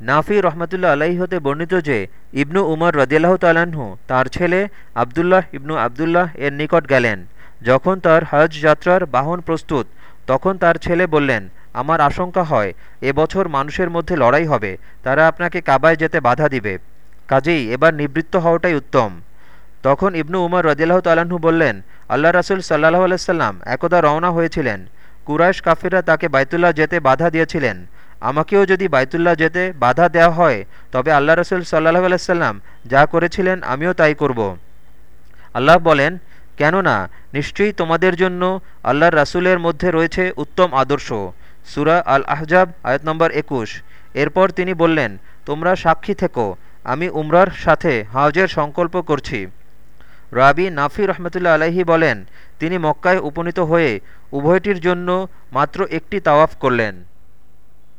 নাফি রহমতুল্লা আলাহি হতে বর্ণিত যে, ইবনু উমর রদিয়াল্লাহ তালাহু তার ছেলে আবদুল্লাহ ইবনু আবদুল্লাহ এর নিকট গেলেন। যখন তার হজ যাত্রার বাহন প্রস্তুত, তখন তার ছেলে বললেন, আমার আশঙ্কা হয় এবছর মানুষের মধ্যে লড়াই হবে, তারা আপনাকে কাবায় যেতে বাধা দিবে। কাজেই এবার নিবৃত্ত হওয়াটাই উত্তম। তখন ইবনু উমর রদিয়াল্লাহ তালাহু বললেন, আল্লাহ রাসুল সাল্লাহ আলাইসাল্লাম একদা রওনা হয়েছিলেন। কুরাইশ কাফিরা তাকে বাইতুল্লাহ যেতে বাধা দিয়েছিলেন। আমাকেও যদি বাইতুল্লাহ যেতে বাধা দেওয়া হয়, তবে আল্লাহ রসুল সাল্লাহ আলাইসাল্লাম যা করেছিলেন আমিও তাই করব। আল্লাহ বলেন, কেননা নিশ্চয়ই তোমাদের জন্য আল্লাহর রাসুলের মধ্যে রয়েছে উত্তম আদর্শ। সুরা আল আহজাব আয়াত নম্বর একুশ। এরপর তিনি বললেন, তোমরা সাক্ষী থেকো, আমি উমরার সাথে হাজের সংকল্প করছি। রাবি নাফি রহমতুল্লা আলাহি বলেন, তিনি মক্কায় উপনীত হয়ে উভয়টির জন্য মাত্র একটি তাওয়াফ করলেন।